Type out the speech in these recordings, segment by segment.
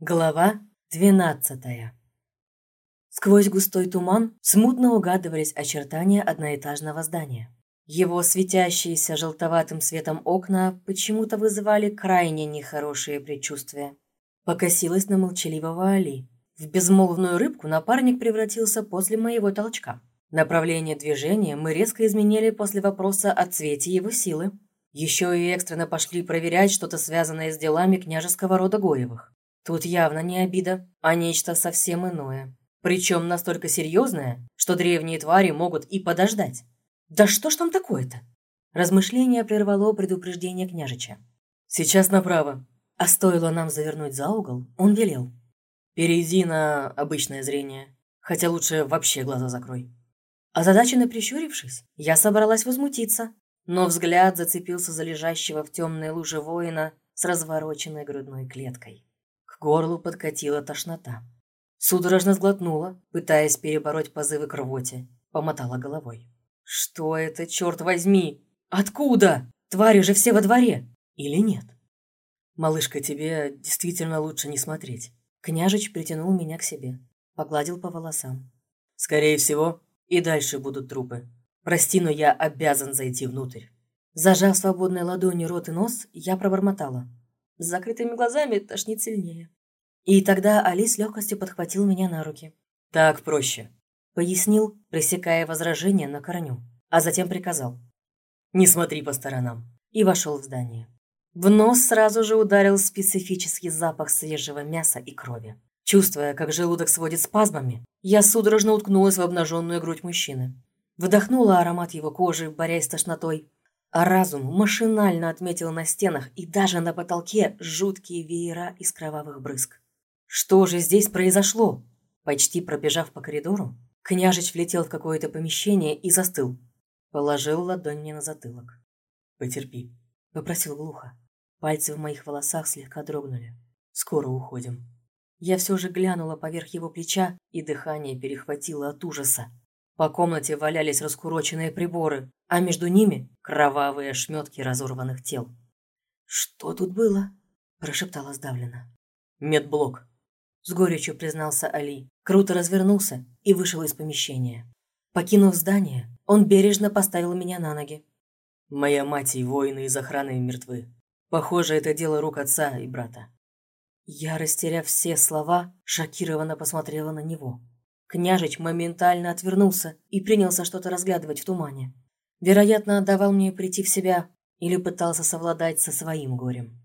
Глава двенадцатая Сквозь густой туман смутно угадывались очертания одноэтажного здания. Его светящиеся желтоватым светом окна почему-то вызывали крайне нехорошие предчувствия. Покосилась на молчаливого Али. В безмолвную рыбку напарник превратился после моего толчка. Направление движения мы резко изменили после вопроса о цвете его силы. Еще и экстренно пошли проверять что-то связанное с делами княжеского рода Гоевых. Тут явно не обида, а нечто совсем иное. Причем настолько серьезное, что древние твари могут и подождать. Да что ж там такое-то? Размышление прервало предупреждение княжича. «Сейчас направо». А стоило нам завернуть за угол, он велел. «Перейди на обычное зрение. Хотя лучше вообще глаза закрой». Озадаченно прищурившись, я собралась возмутиться, но взгляд зацепился за лежащего в темной луже воина с развороченной грудной клеткой горлу подкатила тошнота. Судорожно сглотнула, пытаясь перебороть позывы к рвоте. Помотала головой. «Что это, черт возьми? Откуда? Твари же все во дворе! Или нет?» «Малышка, тебе действительно лучше не смотреть». Княжич притянул меня к себе. Погладил по волосам. «Скорее всего, и дальше будут трупы. Прости, но я обязан зайти внутрь». Зажав свободной ладонью рот и нос, я пробормотала. С закрытыми глазами тошнит сильнее. И тогда Али с легкостью подхватил меня на руки. «Так проще», — пояснил, пресекая возражение на корню, а затем приказал. «Не смотри по сторонам», и вошел в здание. В нос сразу же ударил специфический запах свежего мяса и крови. Чувствуя, как желудок сводит спазмами, я судорожно уткнулась в обнаженную грудь мужчины. Вдохнула аромат его кожи, борясь с тошнотой, а разум машинально отметил на стенах и даже на потолке жуткие веера из кровавых брызг. Что же здесь произошло? Почти пробежав по коридору, княжич влетел в какое-то помещение и застыл. Положил ладонь мне на затылок. «Потерпи», — попросил глухо. Пальцы в моих волосах слегка дрогнули. «Скоро уходим». Я все же глянула поверх его плеча, и дыхание перехватило от ужаса. По комнате валялись раскуроченные приборы, а между ними кровавые ошметки разорванных тел. «Что тут было?» – прошептала сдавленно. «Медблок», – с горечью признался Али. Круто развернулся и вышел из помещения. Покинув здание, он бережно поставил меня на ноги. «Моя мать и воины из охраны мертвы. Похоже, это дело рук отца и брата». Я, растеряв все слова, шокированно посмотрела на него. Княжич моментально отвернулся и принялся что-то разглядывать в тумане. Вероятно, давал мне прийти в себя или пытался совладать со своим горем.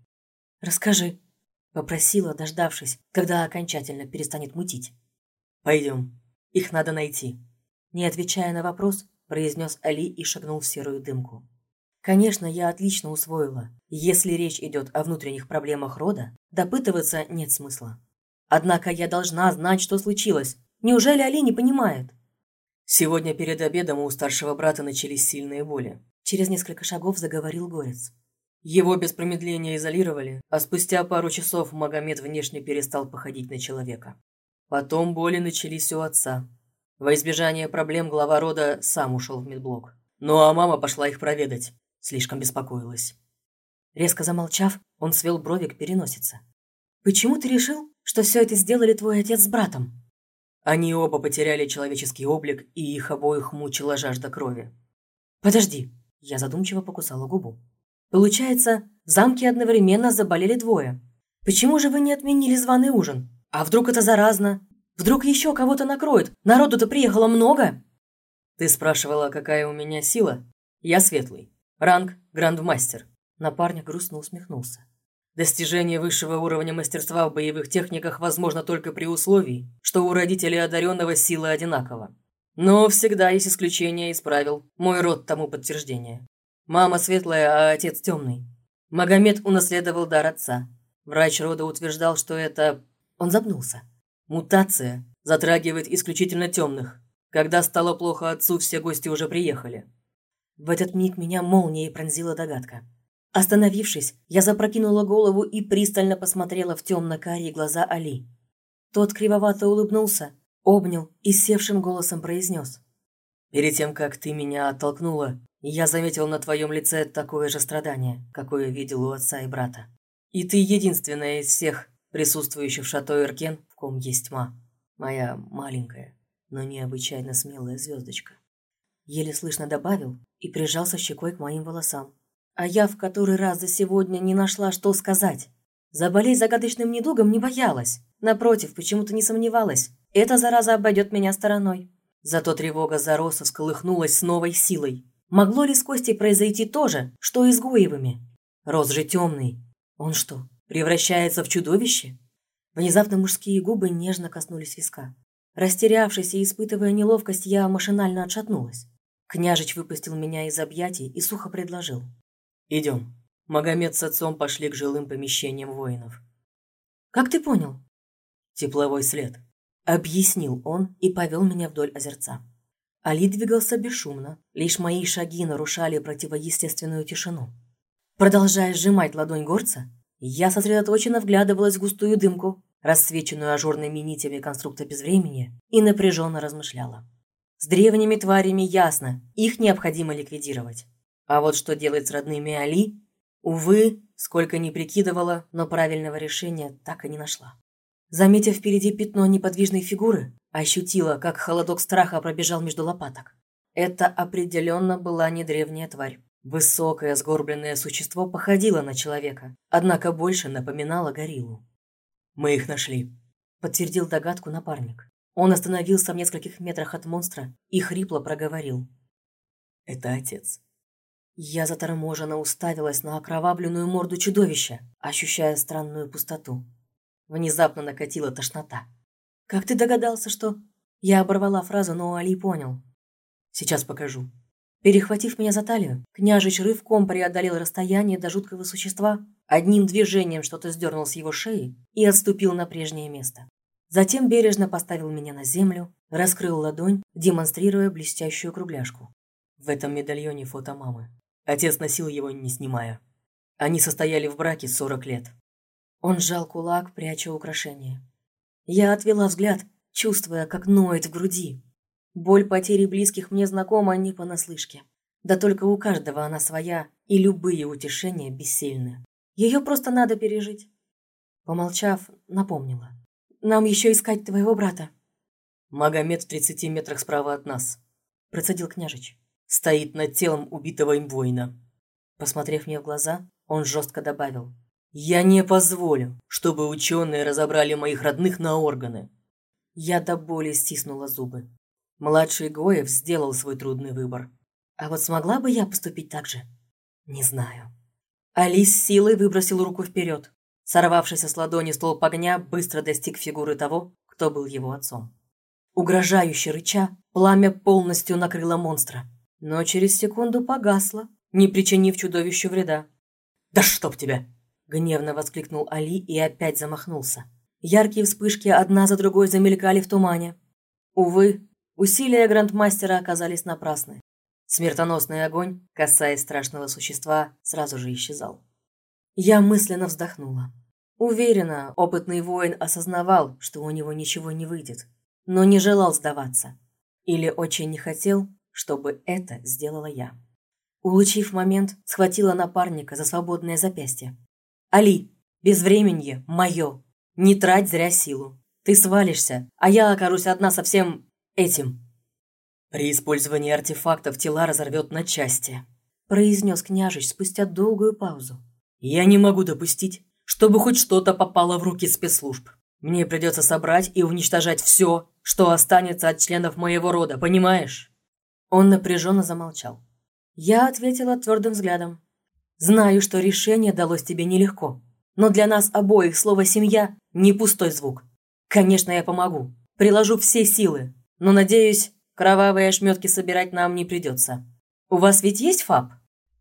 «Расскажи», — попросила, дождавшись, когда окончательно перестанет мутить. «Пойдем. Их надо найти». Не отвечая на вопрос, произнес Али и шагнул в серую дымку. Конечно, я отлично усвоила. Если речь идет о внутренних проблемах рода, допытываться нет смысла. Однако я должна знать, что случилось, Неужели Али не понимает? Сегодня перед обедом у старшего брата начались сильные боли. Через несколько шагов заговорил Горец. Его без промедления изолировали, а спустя пару часов Магомед внешне перестал походить на человека. Потом боли начались у отца. Во избежание проблем глава рода сам ушел в медблок. Ну а мама пошла их проведать. Слишком беспокоилась. Резко замолчав, он свел брови к переносице. «Почему ты решил, что все это сделали твой отец с братом?» Они оба потеряли человеческий облик, и их обоих мучила жажда крови. «Подожди!» – я задумчиво покусала губу. «Получается, в замке одновременно заболели двое. Почему же вы не отменили званый ужин? А вдруг это заразно? Вдруг еще кого-то накроет? Народу-то приехало много!» «Ты спрашивала, какая у меня сила? Я светлый. Ранг – грандмастер». Напарник грустно усмехнулся. Достижение высшего уровня мастерства в боевых техниках возможно только при условии, что у родителей одаренного сила одинакова. Но всегда есть исключения из правил. Мой род тому подтверждение. Мама светлая, а отец темный. Магомед унаследовал дар отца. Врач рода утверждал, что это... Он запнулся. Мутация затрагивает исключительно темных. Когда стало плохо отцу, все гости уже приехали. В этот миг меня молнией пронзила догадка. Остановившись, я запрокинула голову и пристально посмотрела в темно-карие глаза Али. Тот кривовато улыбнулся, обнял и севшим голосом произнес. «Перед тем, как ты меня оттолкнула, я заметил на твоем лице такое же страдание, какое видел у отца и брата. И ты единственная из всех, присутствующих в шато Иркен, в ком есть тьма. Моя маленькая, но необычайно смелая звездочка. Еле слышно добавил и прижался щекой к моим волосам. А я в который раз за сегодня не нашла, что сказать. Заболеть загадочным недугом не боялась. Напротив, почему-то не сомневалась. Эта зараза обойдет меня стороной. Зато тревога за Роса всколыхнулась с новой силой. Могло ли с Костей произойти то же, что и с Гуевыми? Рос же темный. Он что, превращается в чудовище? Внезапно мужские губы нежно коснулись виска. Растерявшись и испытывая неловкость, я машинально отшатнулась. Княжич выпустил меня из объятий и сухо предложил. «Идем. Магомед с отцом пошли к жилым помещениям воинов». «Как ты понял?» «Тепловой след», — объяснил он и повел меня вдоль озерца. Али двигался бесшумно, лишь мои шаги нарушали противоестественную тишину. Продолжая сжимать ладонь горца, я сосредоточенно вглядывалась в густую дымку, рассвеченную ажурными нитями конструкта безвремени, и напряженно размышляла. С древними тварями ясно, их необходимо ликвидировать. А вот что делать с родными Али? Увы, сколько ни прикидывала, но правильного решения так и не нашла. Заметив впереди пятно неподвижной фигуры, ощутила, как холодок страха пробежал между лопаток. Это определенно была не древняя тварь. Высокое сгорбленное существо походило на человека, однако больше напоминало гориллу. «Мы их нашли», – подтвердил догадку напарник. Он остановился в нескольких метрах от монстра и хрипло проговорил. «Это отец». Я заторможенно уставилась на окровавленную морду чудовища, ощущая странную пустоту. Внезапно накатила тошнота. «Как ты догадался, что...» Я оборвала фразу, но Али понял. «Сейчас покажу». Перехватив меня за талию, княжич рывком преодолел расстояние до жуткого существа, одним движением что-то сдернул с его шеи и отступил на прежнее место. Затем бережно поставил меня на землю, раскрыл ладонь, демонстрируя блестящую кругляшку. В этом медальоне фото мамы. Отец носил его, не снимая. Они состояли в браке 40 лет. Он сжал кулак, пряча украшение. Я отвела взгляд, чувствуя, как ноет в груди. Боль потери близких мне знакома не понаслышке. Да только у каждого она своя, и любые утешения бессильны. Ее просто надо пережить. Помолчав, напомнила. Нам еще искать твоего брата». «Магомед в тридцати метрах справа от нас», – процедил княжич. «Стоит над телом убитого им воина». Посмотрев мне в глаза, он жестко добавил. «Я не позволю, чтобы ученые разобрали моих родных на органы». Я до боли стиснула зубы. Младший Гоев сделал свой трудный выбор. А вот смогла бы я поступить так же? Не знаю. Алис силой выбросил руку вперед. Сорвавшийся с ладони столб огня быстро достиг фигуры того, кто был его отцом. Угрожающе рыча, пламя полностью накрыло монстра, но через секунду погасло, не причинив чудовищу вреда. «Да чтоб тебя!» – гневно воскликнул Али и опять замахнулся. Яркие вспышки одна за другой замелькали в тумане. Увы, усилия грандмастера оказались напрасны. Смертоносный огонь, касаясь страшного существа, сразу же исчезал. Я мысленно вздохнула. Уверена, опытный воин осознавал, что у него ничего не выйдет, но не желал сдаваться. Или очень не хотел, чтобы это сделала я. Улучив момент, схватила напарника за свободное запястье. «Али, безвременье мое! Не трать зря силу! Ты свалишься, а я окажусь одна со всем этим!» «При использовании артефактов тела разорвет на части», произнес княжич спустя долгую паузу. Я не могу допустить, чтобы хоть что-то попало в руки спецслужб. Мне придется собрать и уничтожать все, что останется от членов моего рода, понимаешь?» Он напряженно замолчал. Я ответила твердым взглядом. «Знаю, что решение далось тебе нелегко, но для нас обоих слово «семья» не пустой звук. Конечно, я помогу, приложу все силы, но, надеюсь, кровавые ошметки собирать нам не придется. У вас ведь есть ФАП?»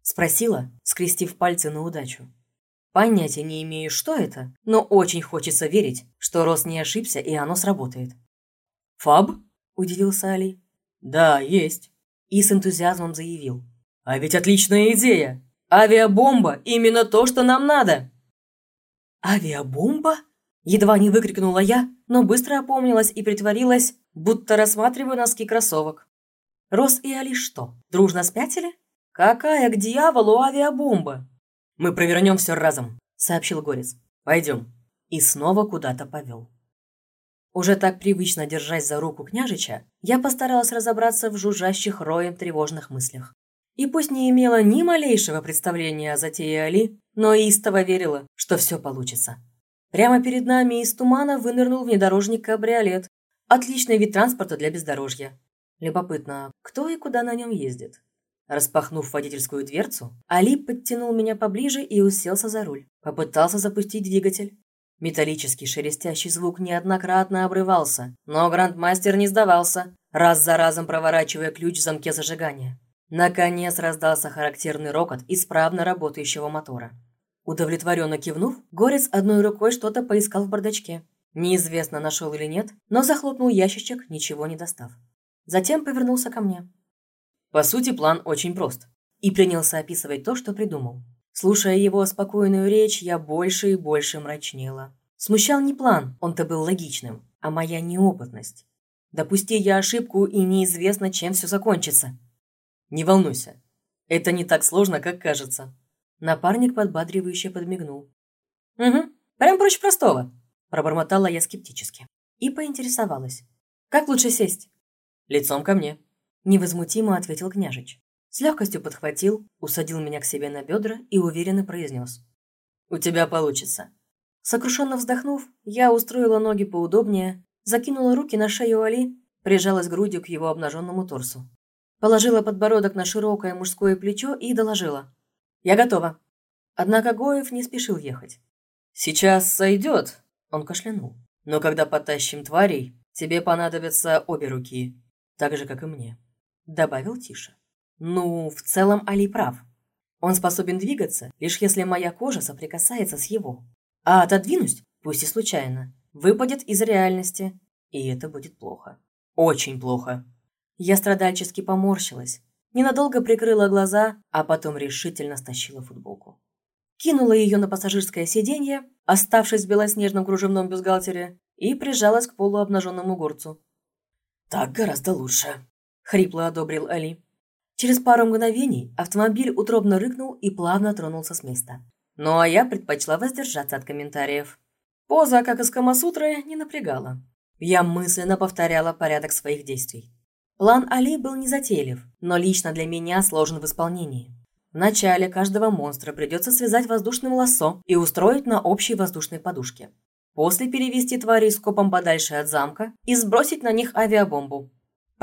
Спросила, скрестив пальцы на удачу. Понятия не имею, что это, но очень хочется верить, что Рос не ошибся и оно сработает. «Фаб?» – удивился Али. «Да, есть». И с энтузиазмом заявил. «А ведь отличная идея! Авиабомба – именно то, что нам надо!» «Авиабомба?» – едва не выкрикнула я, но быстро опомнилась и притворилась, будто рассматриваю носки кроссовок. Рос и Али что, дружно спятили? «Какая к дьяволу авиабомба?» «Мы провернем все разом», — сообщил Горец. «Пойдем». и снова куда-то повел. Уже так привычно держась за руку княжича, я постаралась разобраться в жужжащих роем тревожных мыслях. И пусть не имела ни малейшего представления о затее Али, но истово верила, что все получится. Прямо перед нами из тумана вынырнул внедорожник-кабриолет. Отличный вид транспорта для бездорожья. Любопытно, кто и куда на нем ездит? Распахнув водительскую дверцу, Али подтянул меня поближе и уселся за руль. Попытался запустить двигатель. Металлический шелестящий звук неоднократно обрывался, но грандмастер не сдавался, раз за разом проворачивая ключ в замке зажигания. Наконец раздался характерный рокот исправно работающего мотора. Удовлетворенно кивнув, Горец одной рукой что-то поискал в бардачке. Неизвестно, нашел или нет, но захлопнул ящичек, ничего не достав. Затем повернулся ко мне. По сути, план очень прост. И принялся описывать то, что придумал. Слушая его спокойную речь, я больше и больше мрачнела. Смущал не план, он-то был логичным, а моя неопытность. Допусти я ошибку, и неизвестно, чем все закончится. Не волнуйся. Это не так сложно, как кажется. Напарник подбадривающе подмигнул. Угу, прям проще простого. Пробормотала я скептически. И поинтересовалась. Как лучше сесть? Лицом ко мне. Невозмутимо ответил княжич. С легкостью подхватил, усадил меня к себе на бедра и уверенно произнес. «У тебя получится». Сокрушенно вздохнув, я устроила ноги поудобнее, закинула руки на шею Али, прижалась грудью к его обнаженному торсу. Положила подбородок на широкое мужское плечо и доложила. «Я готова». Однако Гоев не спешил ехать. «Сейчас сойдет», — он кашлянул. «Но когда потащим тварей, тебе понадобятся обе руки, так же, как и мне», — добавил тише. «Ну, в целом Али прав. Он способен двигаться, лишь если моя кожа соприкасается с его. А отодвинусь, пусть и случайно, выпадет из реальности, и это будет плохо. Очень плохо». Я страдальчески поморщилась, ненадолго прикрыла глаза, а потом решительно стащила футболку. Кинула ее на пассажирское сиденье, оставшись в белоснежном кружевном бюстгальтере, и прижалась к полуобнаженному горцу. «Так гораздо лучше», — хрипло одобрил Али. Через пару мгновений автомобиль утробно рыкнул и плавно тронулся с места. Ну а я предпочла воздержаться от комментариев. Поза, как из Камасутры, не напрягала. Я мысленно повторяла порядок своих действий. План Али был незатейлив, но лично для меня сложен в исполнении. Вначале каждого монстра придется связать воздушным лассо и устроить на общей воздушной подушке. После перевести твари скопом подальше от замка и сбросить на них авиабомбу.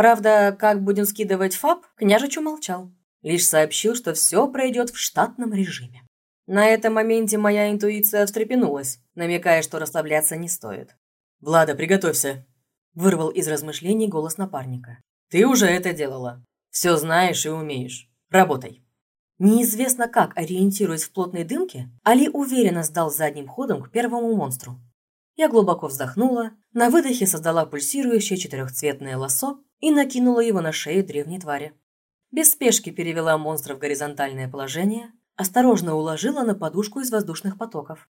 Правда, как будем скидывать ФАП, княжич умолчал. Лишь сообщил, что все пройдет в штатном режиме. На этом моменте моя интуиция встрепенулась, намекая, что расслабляться не стоит. «Влада, приготовься!» – вырвал из размышлений голос напарника. Ты уже это делала. Все знаешь и умеешь. Работай. Неизвестно как, ориентируясь в плотной дымке, Али уверенно сдал задним ходом к первому монстру. Я глубоко вздохнула, на выдохе создала пульсирующее четырехцветное лосо и накинула его на шею древней твари. Без спешки перевела монстра в горизонтальное положение, осторожно уложила на подушку из воздушных потоков.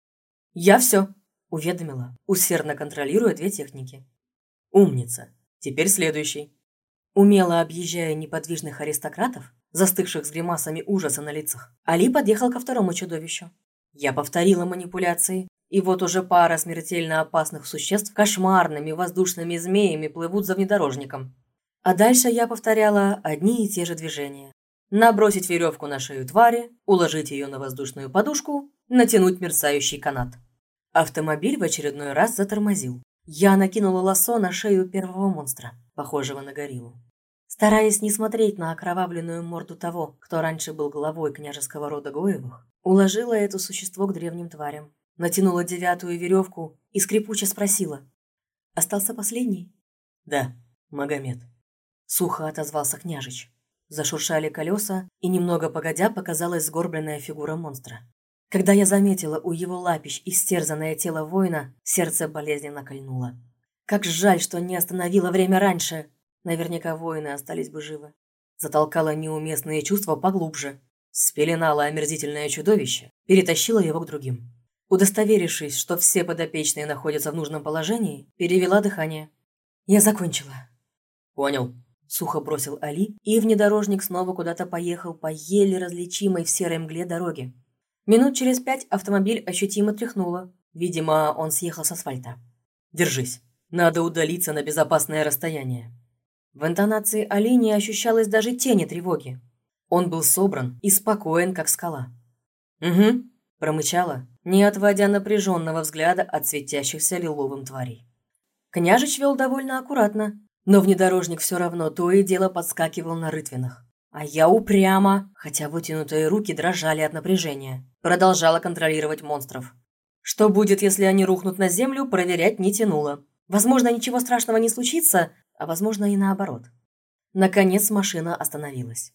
«Я все», – уведомила, усердно контролируя две техники. «Умница. Теперь следующий. Умело объезжая неподвижных аристократов, застывших с гримасами ужаса на лицах, Али подъехал ко второму чудовищу. Я повторила манипуляции, и вот уже пара смертельно опасных существ кошмарными воздушными змеями плывут за внедорожником. А дальше я повторяла одни и те же движения. Набросить веревку на шею твари, уложить ее на воздушную подушку, натянуть мерцающий канат. Автомобиль в очередной раз затормозил. Я накинула лассо на шею первого монстра, похожего на гориллу. Стараясь не смотреть на окровавленную морду того, кто раньше был главой княжеского рода Гоевых, уложила это существо к древним тварям, натянула девятую веревку и скрипуче спросила. «Остался последний?» «Да, Магомед», — сухо отозвался княжич. Зашуршали колеса, и немного погодя показалась сгорбленная фигура монстра. Когда я заметила у его лапищ истерзанное тело воина, сердце болезненно кольнуло. Как жаль, что не остановила время раньше. Наверняка воины остались бы живы. Затолкала неуместные чувства поглубже. Спеленала омерзительное чудовище, перетащила его к другим. Удостоверившись, что все подопечные находятся в нужном положении, перевела дыхание. «Я закончила». «Понял», – сухо бросил Али, и внедорожник снова куда-то поехал по еле различимой в серой мгле дороге. Минут через пять автомобиль ощутимо тряхнуло. Видимо, он съехал с асфальта. «Держись. Надо удалиться на безопасное расстояние». В интонации Али не ощущалось даже тени тревоги. Он был собран и спокоен, как скала. «Угу», – промычала, не отводя напряженного взгляда от светящихся лиловым тварей. Княжич вел довольно аккуратно, но внедорожник все равно то и дело подскакивал на рытвинах. А я упрямо, хотя вытянутые руки дрожали от напряжения, продолжала контролировать монстров. Что будет, если они рухнут на землю, проверять не тянуло. Возможно, ничего страшного не случится, а возможно и наоборот. Наконец машина остановилась.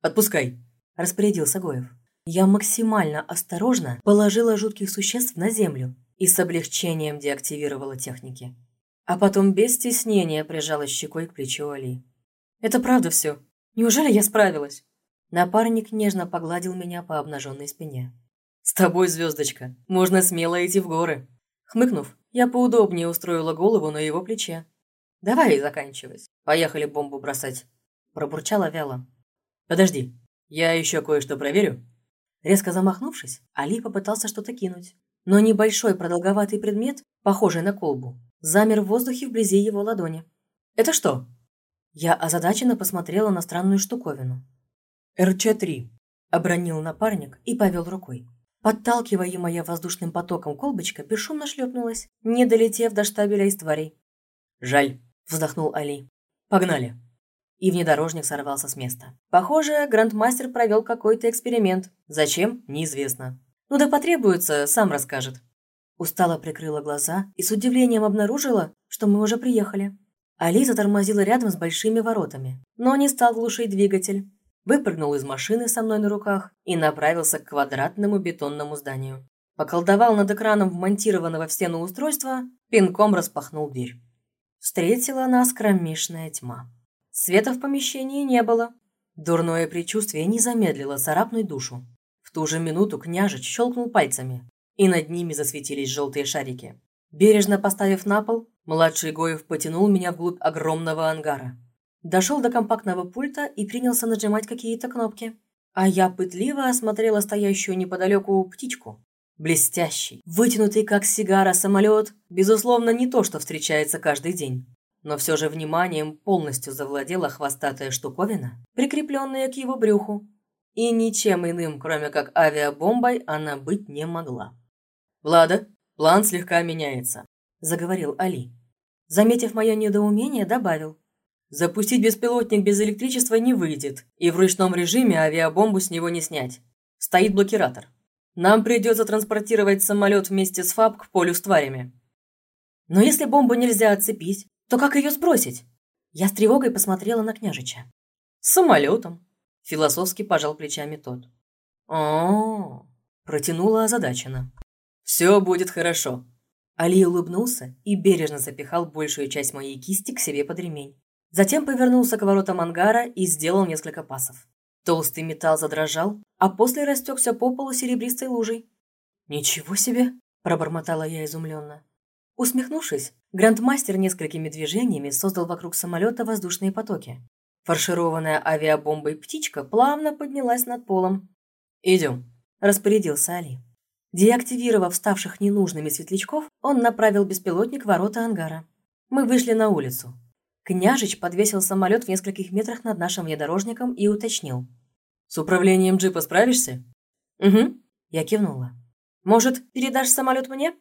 «Отпускай», – распорядился Гоев. Я максимально осторожно положила жутких существ на землю и с облегчением деактивировала техники. А потом без стеснения прижала щекой к плечу Али. «Это правда все. Неужели я справилась?» Напарник нежно погладил меня по обнаженной спине. «С тобой, звездочка, можно смело идти в горы». Хмыкнув, я поудобнее устроила голову на его плече. «Давай заканчивать. Поехали бомбу бросать», – пробурчала вяло. «Подожди, я еще кое-что проверю». Резко замахнувшись, Али попытался что-то кинуть. Но небольшой продолговатый предмет, похожий на колбу, замер в воздухе вблизи его ладони. «Это что?» Я озадаченно посмотрела на странную штуковину. «РЧ-3», – обронил напарник и повел рукой. Подталкиваемая воздушным потоком колбочка бесшумно шлепнулась, не долетев до штабеля из тварей. «Жаль», – вздохнул Али. «Погнали» и внедорожник сорвался с места. Похоже, грандмастер провел какой-то эксперимент. Зачем? Неизвестно. Ну да потребуется, сам расскажет. Устало прикрыла глаза и с удивлением обнаружила, что мы уже приехали. Али затормозила рядом с большими воротами, но не стал глушить двигатель. Выпрыгнул из машины со мной на руках и направился к квадратному бетонному зданию. Поколдовал над экраном вмонтированного в стену устройства, пинком распахнул дверь. Встретила нас кромешная тьма. Света в помещении не было. Дурное предчувствие не замедлило царапнуть душу. В ту же минуту княжич щелкнул пальцами, и над ними засветились желтые шарики. Бережно поставив на пол, младший Гоев потянул меня вглубь огромного ангара. Дошел до компактного пульта и принялся нажимать какие-то кнопки. А я пытливо осмотрела стоящую неподалеку птичку. Блестящий, вытянутый как сигара самолет, безусловно, не то, что встречается каждый день. Но все же вниманием полностью завладела хвостатая штуковина, прикрепленная к его брюху. И ничем иным, кроме как авиабомбой, она быть не могла. «Влада, план слегка меняется», – заговорил Али. Заметив мое недоумение, добавил. «Запустить беспилотник без электричества не выйдет, и в ручном режиме авиабомбу с него не снять. Стоит блокиратор. Нам придется транспортировать самолет вместе с ФАБ к полю с тварями». «Но если бомбу нельзя отцепить, то как ее сбросить? Я с тревогой посмотрела на княжича. С самолетом. Философски пожал плечами тот. О, протянула озадаченно. Все будет хорошо. Али улыбнулся и бережно запихал большую часть моей кисти к себе под ремень. Затем повернулся к воротам ангара и сделал несколько пасов. Толстый металл задрожал, а после растекся по полу серебристой лужей. «Ничего себе!» – пробормотала я изумленно. Усмехнувшись, грандмастер несколькими движениями создал вокруг самолета воздушные потоки. Фаршированная авиабомбой птичка плавно поднялась над полом. «Идем», – распорядился Али. Деактивировав ставших ненужными светлячков, он направил беспилотник в ворота ангара. Мы вышли на улицу. Княжич подвесил самолет в нескольких метрах над нашим внедорожником и уточнил. «С управлением джипа справишься?» «Угу», – я кивнула. «Может, передашь самолет мне?»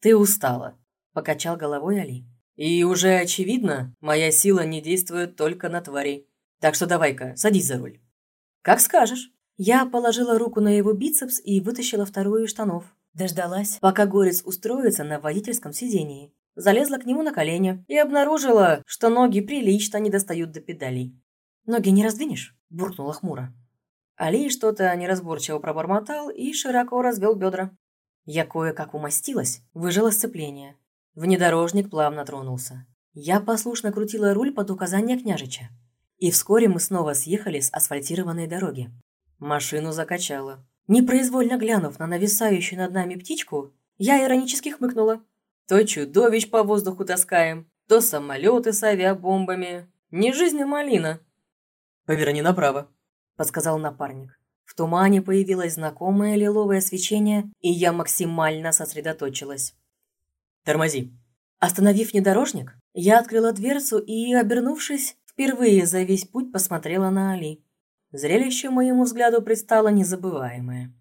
«Ты устала», покачал головой Али. И уже очевидно, моя сила не действует только на тварей. Так что давай-ка, садись за руль. Как скажешь. Я положила руку на его бицепс и вытащила вторую из штанов. Дождалась, пока горец устроится на водительском сидении. Залезла к нему на колени и обнаружила, что ноги прилично не достают до педалей. «Ноги не раздвинешь?» – буркнула хмуро. Али что-то неразборчиво пробормотал и широко развел бедра. Я кое-как умастилась, выжила сцепление, Внедорожник плавно тронулся. Я послушно крутила руль под указание княжича. И вскоре мы снова съехали с асфальтированной дороги. Машину закачало. Непроизвольно глянув на нависающую над нами птичку, я иронически хмыкнула. То чудовищ по воздуху таскаем, то самолеты с авиабомбами. Не жизнь, а малина. «Поверни направо», – подсказал напарник. В тумане появилось знакомое лиловое свечение, и я максимально сосредоточилась. «Тормози!» Остановив внедорожник, я открыла дверцу и, обернувшись, впервые за весь путь посмотрела на Али. Зрелище моему взгляду предстало незабываемое.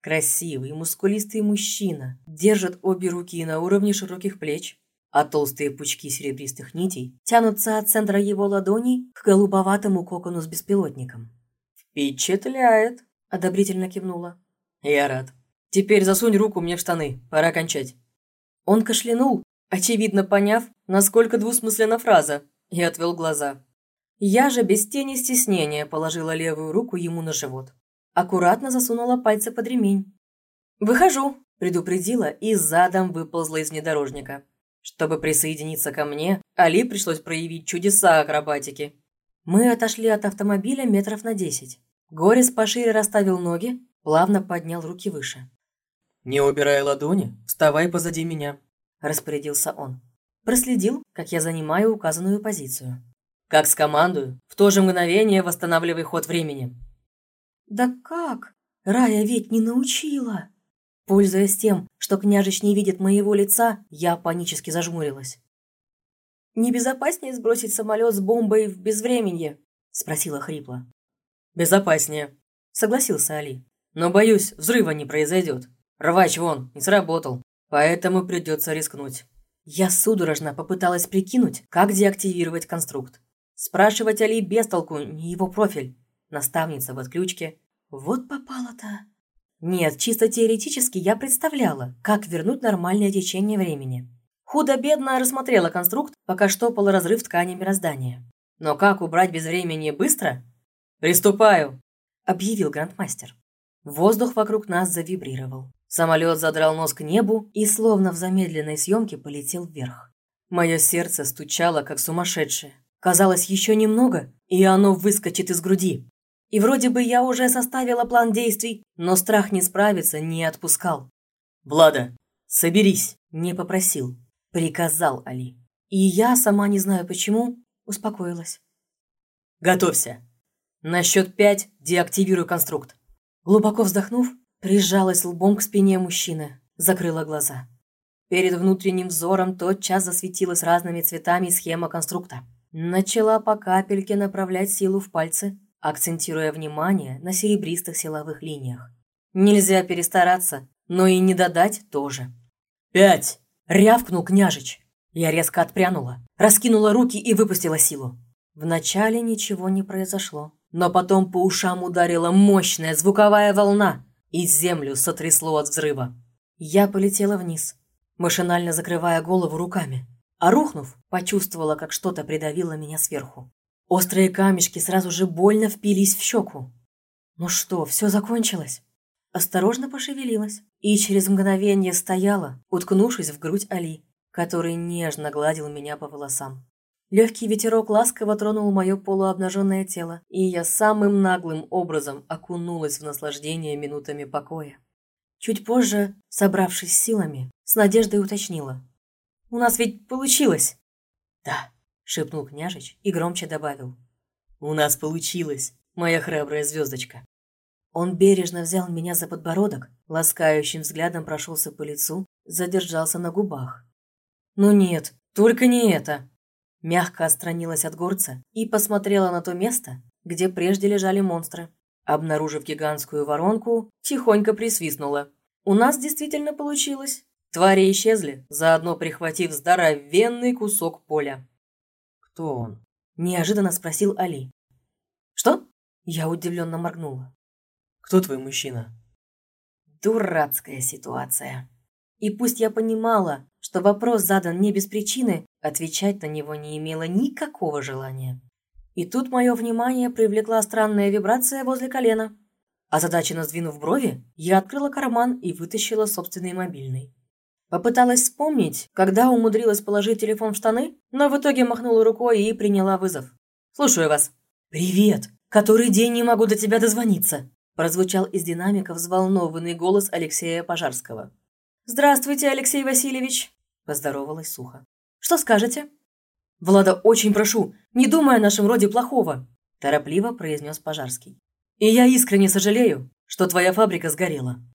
Красивый, мускулистый мужчина держит обе руки на уровне широких плеч, а толстые пучки серебристых нитей тянутся от центра его ладоней к голубоватому кокону с беспилотником. «Впечатляет!» – одобрительно кивнула. «Я рад. Теперь засунь руку мне в штаны, пора кончать». Он кашлянул, очевидно поняв, насколько двусмысленна фраза, и отвел глаза. Я же без тени стеснения положила левую руку ему на живот. Аккуратно засунула пальцы под ремень. «Выхожу», – предупредила и задом выползла из внедорожника. Чтобы присоединиться ко мне, Али пришлось проявить чудеса акробатики. Мы отошли от автомобиля метров на десять. Горис пошире расставил ноги, плавно поднял руки выше. «Не убирай ладони, вставай позади меня», – распорядился он. Проследил, как я занимаю указанную позицию. «Как скомандую, в то же мгновение восстанавливай ход времени». «Да как? Рая ведь не научила!» Пользуясь тем, что княжич не видит моего лица, я панически зажмурилась. «Небезопаснее сбросить самолет с бомбой в безвременье?» – спросила хрипло. «Безопаснее», – согласился Али. «Но, боюсь, взрыва не произойдет. Рвач вон, не сработал, поэтому придется рискнуть». Я судорожно попыталась прикинуть, как деактивировать конструкт. Спрашивать Али без толку, не его профиль. Наставница в отключке. Вот попало-то. Нет, чисто теоретически я представляла, как вернуть нормальное течение времени. Худо-бедно рассмотрела конструкт, пока штопала разрыв ткани мироздания. Но как убрать без времени быстро? «Приступаю!» – объявил грандмастер. Воздух вокруг нас завибрировал. Самолет задрал нос к небу и, словно в замедленной съемке, полетел вверх. Мое сердце стучало, как сумасшедшее. Казалось, еще немного, и оно выскочит из груди. И вроде бы я уже составила план действий, но страх не справиться не отпускал. «Влада, соберись!» – не попросил. Приказал Али. И я, сама не знаю почему, успокоилась. «Готовься. На счет пять деактивирую конструкт». Глубоко вздохнув, Прижалась лбом к спине мужчины, закрыла глаза. Перед внутренним взором тотчас засветилась разными цветами схема конструкта. Начала по капельке направлять силу в пальцы, акцентируя внимание на серебристых силовых линиях. Нельзя перестараться, но и не додать тоже. «Пять!» – рявкнул княжич. Я резко отпрянула, раскинула руки и выпустила силу. Вначале ничего не произошло, но потом по ушам ударила мощная звуковая волна, и землю сотрясло от взрыва. Я полетела вниз, машинально закрывая голову руками, а рухнув, почувствовала, как что-то придавило меня сверху. Острые камешки сразу же больно впились в щеку. Ну что, все закончилось? Осторожно пошевелилась и через мгновение стояла, уткнувшись в грудь Али, который нежно гладил меня по волосам. Легкий ветерок ласково тронул мое полуобнаженное тело, и я самым наглым образом окунулась в наслаждение минутами покоя. Чуть позже, собравшись силами, с надеждой уточнила. «У нас ведь получилось!» «Да», — шепнул княжич и громче добавил. «У нас получилось, моя храбрая звездочка!» Он бережно взял меня за подбородок, ласкающим взглядом прошелся по лицу, задержался на губах. «Ну нет, только не это!» мягко отстранилась от горца и посмотрела на то место, где прежде лежали монстры. Обнаружив гигантскую воронку, тихонько присвистнула. «У нас действительно получилось. Твари исчезли, заодно прихватив здоровенный кусок поля». «Кто он?» – неожиданно спросил Али. «Что?» – я удивленно моргнула. «Кто твой мужчина?» Дурацкая ситуация. И пусть я понимала, что вопрос задан не без причины, отвечать на него не имела никакого желания. И тут мое внимание привлекла странная вибрация возле колена. Озадаченно сдвинув брови, я открыла карман и вытащила собственный мобильный. Попыталась вспомнить, когда умудрилась положить телефон в штаны, но в итоге махнула рукой и приняла вызов. «Слушаю вас». «Привет! Который день не могу до тебя дозвониться!» прозвучал из динамика взволнованный голос Алексея Пожарского. «Здравствуйте, Алексей Васильевич!» – поздоровалась сухо. «Что скажете?» «Влада, очень прошу, не думай о нашем роде плохого!» – торопливо произнес Пожарский. И я искренне сожалею, что твоя фабрика сгорела.